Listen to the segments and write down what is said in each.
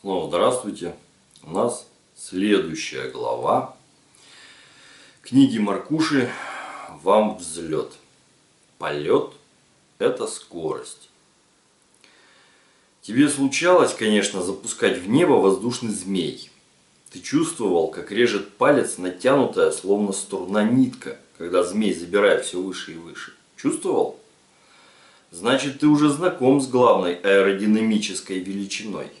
Снова здравствуйте. У нас следующая глава книги Маркуши «Вам взлет». Полет – это скорость. Тебе случалось, конечно, запускать в небо воздушный змей. Ты чувствовал, как режет палец натянутая, словно струна нитка, когда змей забирает все выше и выше. Чувствовал? Значит, ты уже знаком с главной аэродинамической величиной –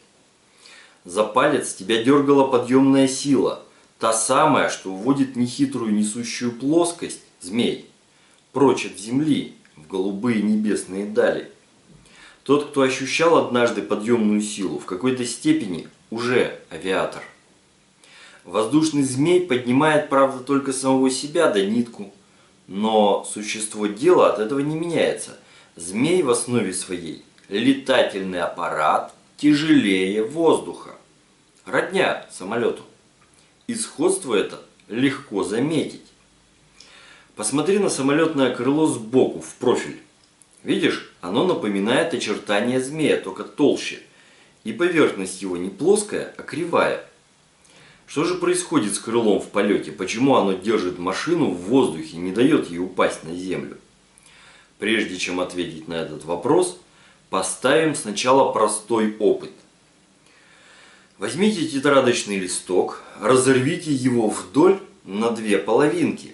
за палец тебя дергала подъемная сила, та самая, что уводит нехитрую несущую плоскость, змей, прочь от земли, в голубые небесные дали. Тот, кто ощущал однажды подъемную силу, в какой-то степени уже авиатор. Воздушный змей поднимает, правда, только самого себя до нитку, но существо дела от этого не меняется. Змей в основе своей – летательный аппарат тяжелее воздуха родня самолету. И сходство это легко заметить. Посмотри на самолетное крыло сбоку, в профиль. Видишь, оно напоминает очертания змея, только толще. И поверхность его не плоская, а кривая. Что же происходит с крылом в полете? Почему оно держит машину в воздухе и не дает ей упасть на землю? Прежде чем ответить на этот вопрос, поставим сначала простой опыт – Возьмите тетрадочный листок, разорвите его вдоль на две половинки.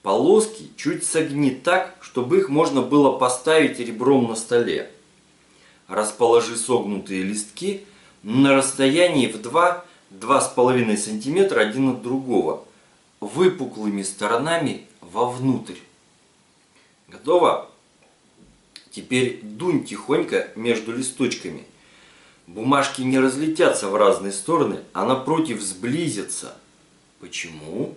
Полоски чуть согни так, чтобы их можно было поставить ребром на столе. Расположи согнутые листки на расстоянии в 2-2,5 см один от другого, выпуклыми сторонами вовнутрь. Готово? Теперь дунь тихонько между листочками – Бумажки не разлетятся в разные стороны, а напротив сблизятся. Почему?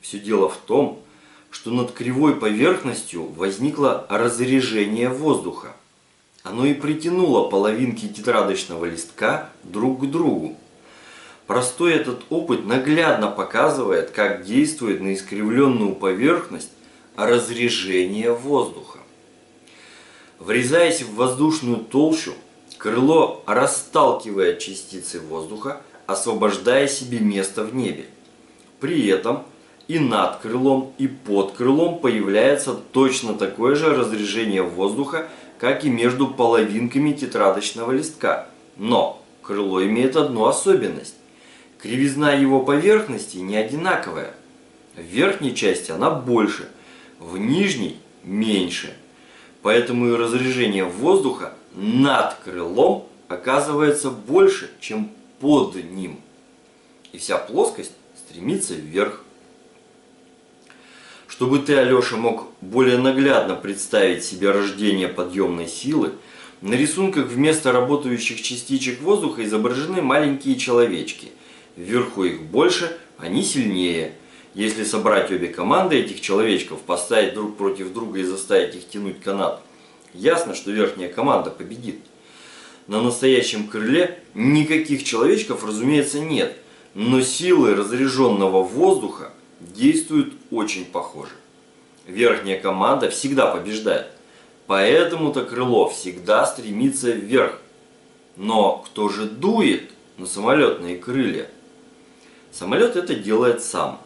Все дело в том, что над кривой поверхностью возникло разрежение воздуха. Оно и притянуло половинки тетрадочного листка друг к другу. Простой этот опыт наглядно показывает, как действует на искривленную поверхность разрежение воздуха. Врезаясь в воздушную толщу, Крыло расталкивает частицы воздуха, освобождая себе место в небе. При этом и над крылом, и под крылом появляется точно такое же разрежение воздуха, как и между половинками тетрадочного листка. Но крыло имеет одну особенность. Кривизна его поверхности не одинаковая. В верхней части она больше, в нижней меньше. Поэтому и разрежение воздуха над крылом оказывается больше, чем под ним. И вся плоскость стремится вверх. Чтобы ты, Алеша, мог более наглядно представить себе рождение подъемной силы, на рисунках вместо работающих частичек воздуха изображены маленькие человечки. Вверху их больше, они сильнее. Если собрать обе команды этих человечков, поставить друг против друга и заставить их тянуть канат, Ясно, что верхняя команда победит. На настоящем крыле никаких человечков, разумеется, нет, но силы разряженного воздуха действуют очень похоже. Верхняя команда всегда побеждает, поэтому-то крыло всегда стремится вверх. Но кто же дует на самолетные крылья? Самолет это делает сам.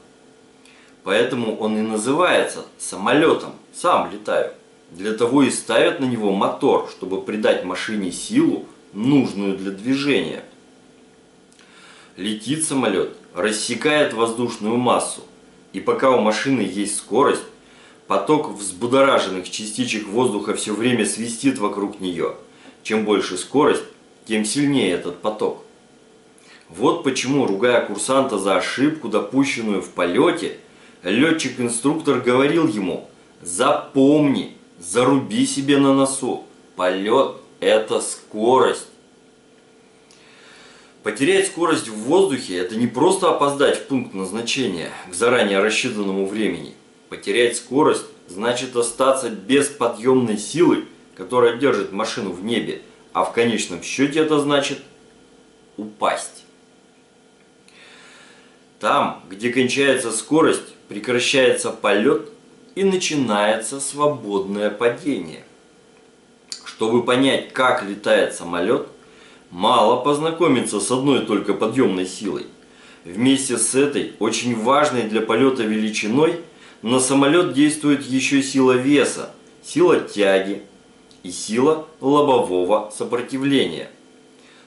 Поэтому он и называется самолетом, сам летаю. Для того и ставят на него мотор, чтобы придать машине силу, нужную для движения. Летит самолет, рассекает воздушную массу, и пока у машины есть скорость, поток взбудораженных частичек воздуха все время свистит вокруг нее. Чем больше скорость, тем сильнее этот поток. Вот почему, ругая курсанта за ошибку, допущенную в полете, летчик-инструктор говорил ему «Запомни, Заруби себе на носу. Полет – это скорость. Потерять скорость в воздухе – это не просто опоздать в пункт назначения к заранее рассчитанному времени. Потерять скорость – значит остаться без подъемной силы, которая держит машину в небе, а в конечном счете это значит упасть. Там, где кончается скорость, прекращается полет – и начинается свободное падение. Чтобы понять, как летает самолет, мало познакомиться с одной только подъемной силой. Вместе с этой, очень важной для полета величиной, на самолет действует еще сила веса, сила тяги и сила лобового сопротивления.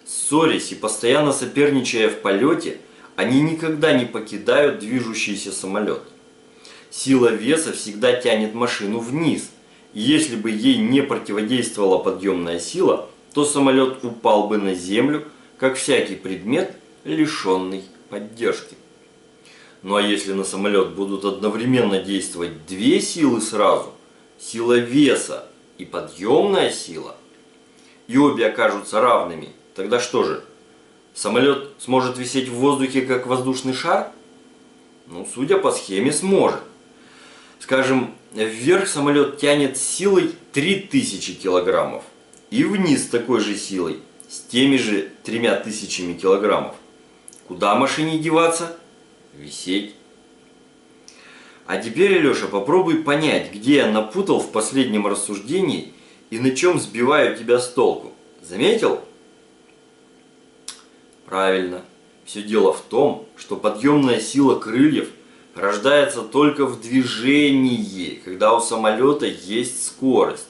Ссорясь и постоянно соперничая в полете, они никогда не покидают движущийся самолет. Сила веса всегда тянет машину вниз. Если бы ей не противодействовала подъемная сила, то самолет упал бы на землю, как всякий предмет, лишенный поддержки. Ну а если на самолет будут одновременно действовать две силы сразу, сила веса и подъемная сила, и обе окажутся равными, тогда что же, самолет сможет висеть в воздухе как воздушный шар? Ну, судя по схеме, сможет. Скажем, вверх самолет тянет силой 3000 килограммов и вниз такой же силой, с теми же тремя тысячами килограммов. Куда машине деваться? Висеть. А теперь, Алеша, попробуй понять, где я напутал в последнем рассуждении и на чем сбиваю тебя с толку. Заметил? Правильно. Все дело в том, что подъемная сила крыльев – рождается только в движении, когда у самолета есть скорость.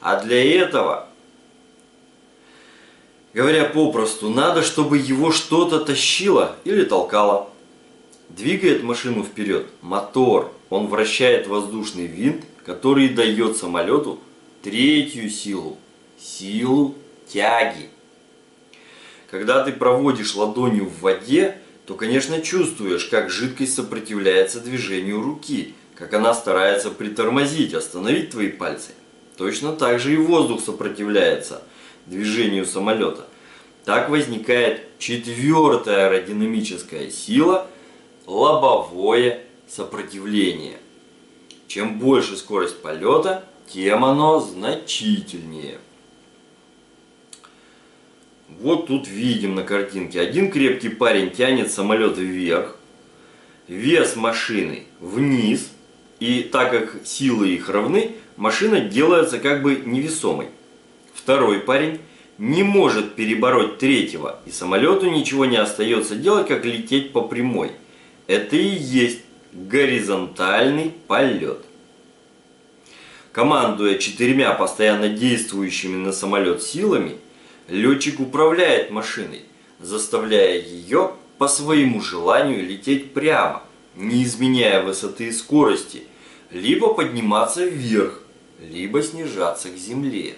А для этого, говоря попросту, надо, чтобы его что-то тащило или толкало. Двигает машину вперед мотор, он вращает воздушный винт, который дает самолету третью силу, силу тяги. Когда ты проводишь ладонью в воде, то, конечно, чувствуешь, как жидкость сопротивляется движению руки, как она старается притормозить, остановить твои пальцы. Точно так же и воздух сопротивляется движению самолета. Так возникает четвертая аэродинамическая сила – лобовое сопротивление. Чем больше скорость полета, тем оно значительнее. Вот тут видим на картинке. Один крепкий парень тянет самолет вверх, вес машины вниз, и так как силы их равны, машина делается как бы невесомой. Второй парень не может перебороть третьего, и самолету ничего не остается делать, как лететь по прямой. Это и есть горизонтальный полет. Командуя четырьмя постоянно действующими на самолет силами – Летчик управляет машиной, заставляя ее по своему желанию лететь прямо, не изменяя высоты и скорости, либо подниматься вверх, либо снижаться к земле.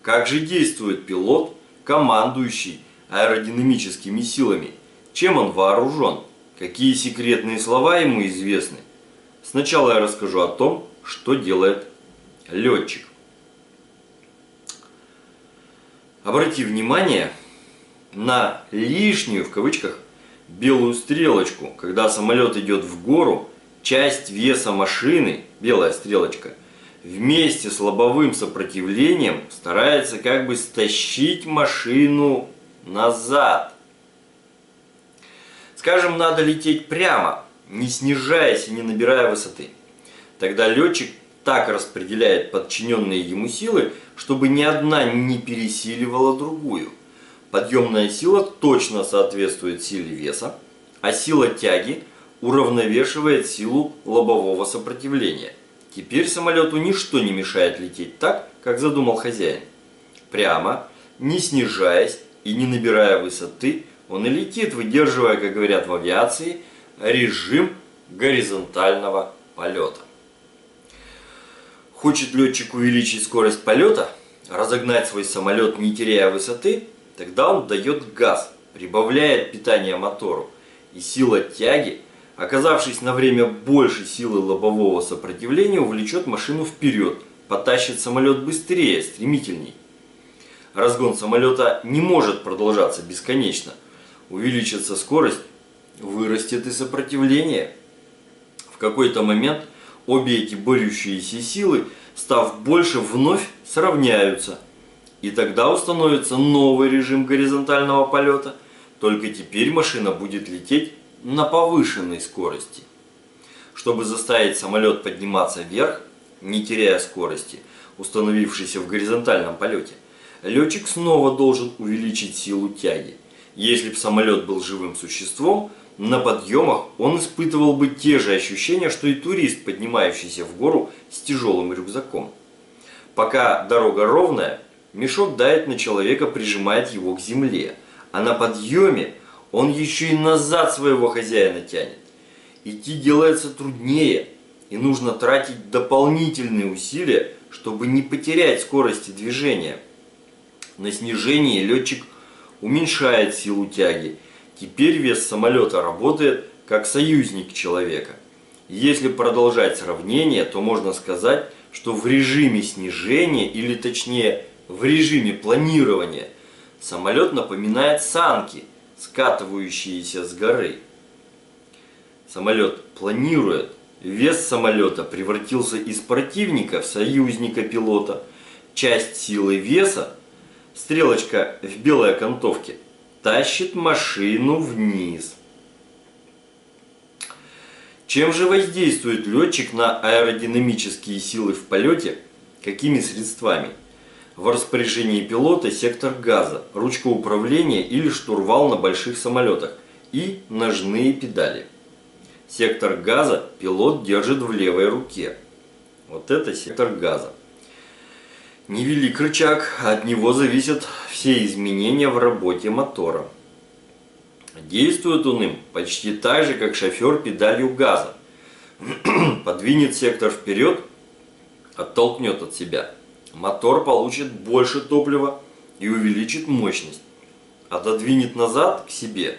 Как же действует пилот, командующий аэродинамическими силами? Чем он вооружен? Какие секретные слова ему известны? Сначала я расскажу о том, что делает летчик. Обрати внимание на лишнюю, в кавычках, белую стрелочку. Когда самолет идет в гору, часть веса машины, белая стрелочка, вместе с лобовым сопротивлением старается как бы стащить машину назад. Скажем, надо лететь прямо, не снижаясь и не набирая высоты. Тогда летчик так распределяет подчиненные ему силы, чтобы ни одна не пересиливала другую. Подъемная сила точно соответствует силе веса, а сила тяги уравновешивает силу лобового сопротивления. Теперь самолету ничто не мешает лететь так, как задумал хозяин. Прямо, не снижаясь и не набирая высоты, он и летит, выдерживая, как говорят в авиации, режим горизонтального полета. Хочет летчик увеличить скорость полета, разогнать свой самолет не теряя высоты, тогда он дает газ, прибавляет питание мотору. И сила тяги, оказавшись на время больше силы лобового сопротивления, увлечет машину вперед, потащит самолет быстрее, стремительней. Разгон самолета не может продолжаться бесконечно. Увеличится скорость, вырастет и сопротивление. В какой-то момент Обе эти борющиеся силы, став больше, вновь сравняются. И тогда установится новый режим горизонтального полета, только теперь машина будет лететь на повышенной скорости. Чтобы заставить самолет подниматься вверх, не теряя скорости, установившейся в горизонтальном полете, летчик снова должен увеличить силу тяги. Если бы самолет был живым существом, на подъемах он испытывал бы те же ощущения, что и турист, поднимающийся в гору с тяжелым рюкзаком. Пока дорога ровная, мешок давит на человека, прижимает его к земле, а на подъеме он еще и назад своего хозяина тянет. Идти делается труднее, и нужно тратить дополнительные усилия, чтобы не потерять скорости движения. На снижении летчик уменьшает силу тяги. Теперь вес самолета работает как союзник человека. Если продолжать сравнение, то можно сказать, что в режиме снижения, или точнее в режиме планирования, самолет напоминает санки, скатывающиеся с горы. Самолет планирует, вес самолета превратился из противника в союзника пилота. Часть силы веса стрелочка в белой окантовке, тащит машину вниз. Чем же воздействует летчик на аэродинамические силы в полете? Какими средствами? В распоряжении пилота сектор газа, ручка управления или штурвал на больших самолетах и ножные педали. Сектор газа пилот держит в левой руке. Вот это сектор газа. Невелик рычаг, от него зависят все изменения в работе мотора. Действует он им почти так же, как шофер педалью газа. Подвинет сектор вперед, оттолкнет от себя. Мотор получит больше топлива и увеличит мощность. Отодвинет назад к себе,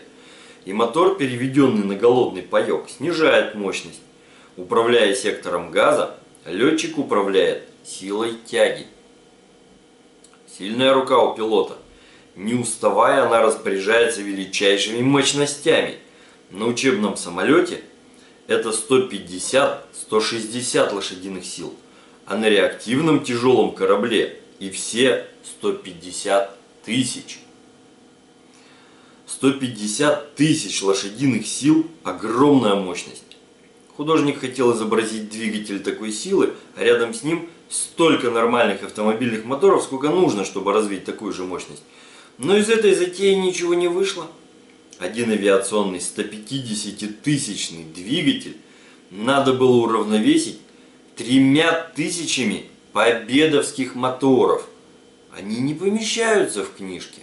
и мотор, переведенный на голодный паек, снижает мощность. Управляя сектором газа, летчик управляет силой тяги. Сильная рука у пилота. Не уставая, она распоряжается величайшими мощностями. На учебном самолете это 150-160 лошадиных сил, а на реактивном тяжелом корабле и все 150 тысяч. 150 тысяч лошадиных сил – огромная мощность. Художник хотел изобразить двигатель такой силы, а рядом с ним столько нормальных автомобильных моторов, сколько нужно, чтобы развить такую же мощность. Но из этой затеи ничего не вышло. Один авиационный 150-тысячный двигатель надо было уравновесить тремя тысячами победовских моторов. Они не помещаются в книжке.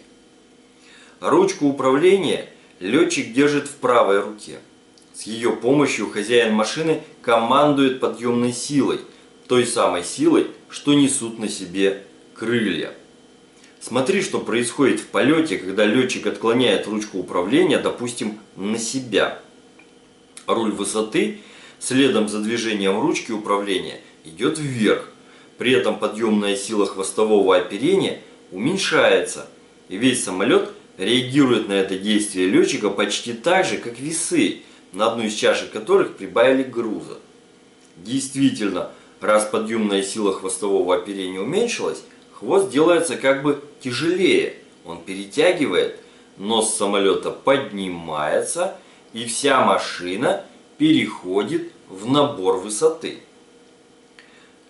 Ручку управления летчик держит в правой руке. С ее помощью хозяин машины командует подъемной силой – той самой силой, что несут на себе крылья. Смотри, что происходит в полете, когда летчик отклоняет ручку управления, допустим, на себя. Руль высоты следом за движением ручки управления идет вверх. При этом подъемная сила хвостового оперения уменьшается. И весь самолет реагирует на это действие летчика почти так же, как весы, на одну из чашек которых прибавили груза. Действительно, Раз подъемная сила хвостового оперения уменьшилась, хвост делается как бы тяжелее. Он перетягивает, нос самолета поднимается, и вся машина переходит в набор высоты.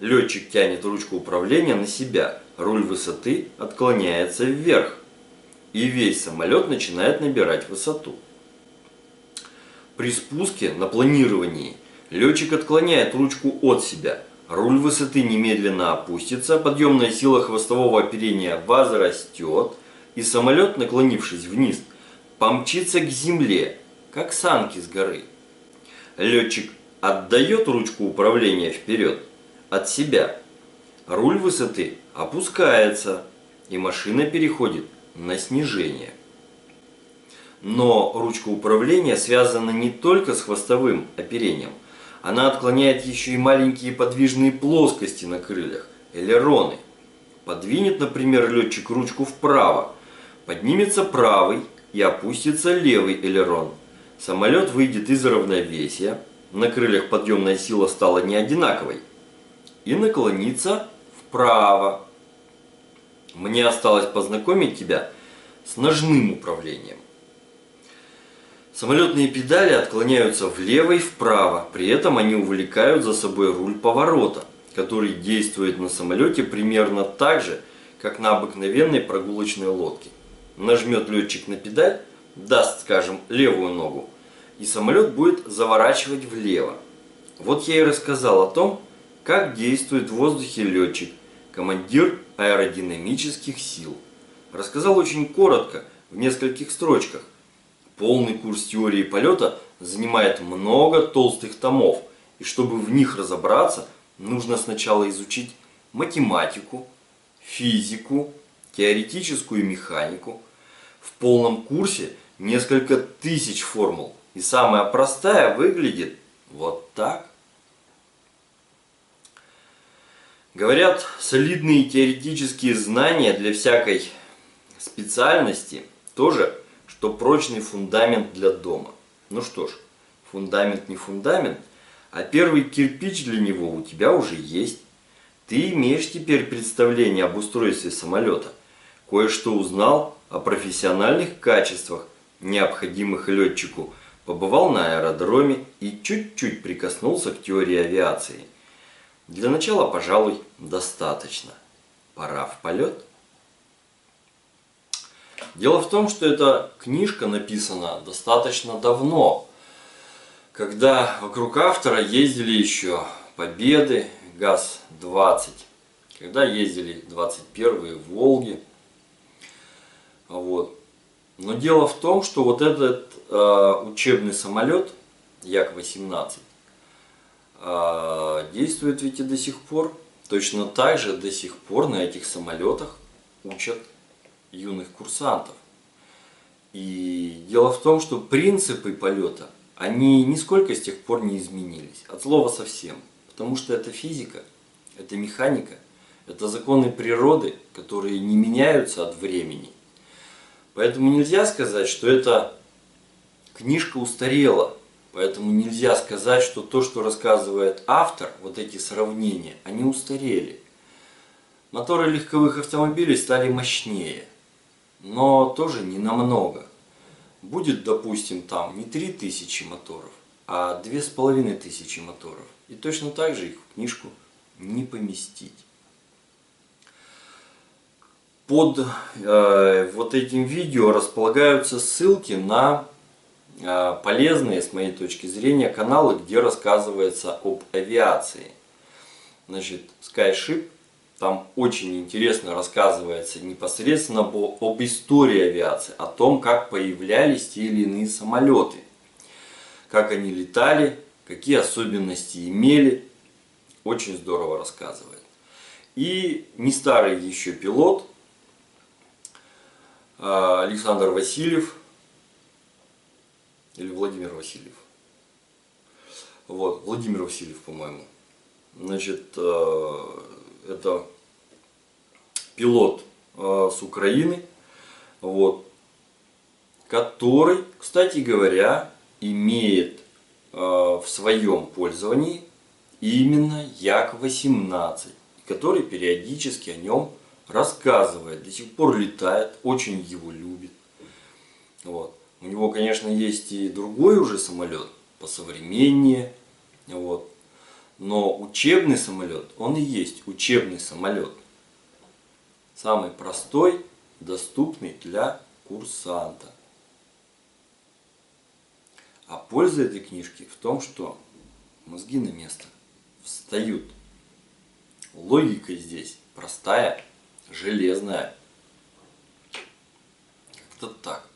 Летчик тянет ручку управления на себя, руль высоты отклоняется вверх, и весь самолет начинает набирать высоту. При спуске на планировании летчик отклоняет ручку от себя – Руль высоты немедленно опустится, подъемная сила хвостового оперения возрастет, и самолет, наклонившись вниз, помчится к земле, как санки с горы. Летчик отдает ручку управления вперед, от себя. Руль высоты опускается, и машина переходит на снижение. Но ручка управления связана не только с хвостовым оперением – она отклоняет еще и маленькие подвижные плоскости на крыльях, элероны. Подвинет, например, летчик ручку вправо, поднимется правый и опустится левый элерон. Самолет выйдет из равновесия, на крыльях подъемная сила стала не одинаковой, и наклонится вправо. Мне осталось познакомить тебя с ножным управлением. Самолетные педали отклоняются влево и вправо, при этом они увлекают за собой руль поворота, который действует на самолете примерно так же, как на обыкновенной прогулочной лодке. Нажмет летчик на педаль, даст, скажем, левую ногу, и самолет будет заворачивать влево. Вот я и рассказал о том, как действует в воздухе летчик, командир аэродинамических сил. Рассказал очень коротко, в нескольких строчках. Полный курс теории полета занимает много толстых томов, и чтобы в них разобраться, нужно сначала изучить математику, физику, теоретическую механику. В полном курсе несколько тысяч формул, и самая простая выглядит вот так. Говорят, солидные теоретические знания для всякой специальности тоже, что прочный фундамент для дома. Ну что ж, фундамент не фундамент, а первый кирпич для него у тебя уже есть. Ты имеешь теперь представление об устройстве самолета. Кое-что узнал о профессиональных качествах, необходимых летчику, побывал на аэродроме и чуть-чуть прикоснулся к теории авиации. Для начала, пожалуй, достаточно. Пора в полет. Дело в том, что эта книжка написана достаточно давно, когда вокруг автора ездили еще Победы, ГАЗ-20, когда ездили 21-е Волги. Вот. Но дело в том, что вот этот э, учебный самолет Як-18 э, действует ведь и до сих пор. Точно так же до сих пор на этих самолетах учат юных курсантов. И дело в том, что принципы полета, они нисколько с тех пор не изменились. От слова совсем. Потому что это физика, это механика, это законы природы, которые не меняются от времени. Поэтому нельзя сказать, что эта книжка устарела. Поэтому нельзя сказать, что то, что рассказывает автор, вот эти сравнения, они устарели. Моторы легковых автомобилей стали мощнее но тоже не намного. Будет, допустим, там не 3000 моторов, а 2500 моторов. И точно так же их в книжку не поместить. Под э, вот этим видео располагаются ссылки на э, полезные, с моей точки зрения, каналы, где рассказывается об авиации. Значит, Skyship там очень интересно рассказывается непосредственно об, истории авиации, о том, как появлялись те или иные самолеты, как они летали, какие особенности имели. Очень здорово рассказывает. И не старый еще пилот а, Александр Васильев или Владимир Васильев. Вот, Владимир Васильев, по-моему. Значит, э, это пилот э, с Украины, вот, который, кстати говоря, имеет э, в своем пользовании именно Як-18, который периодически о нем рассказывает, до сих пор летает, очень его любит. Вот. У него, конечно, есть и другой уже самолет, посовременнее, вот. Но учебный самолет, он и есть учебный самолет. Самый простой, доступный для курсанта. А польза этой книжки в том, что мозги на место встают. Логика здесь простая, железная. Как-то так.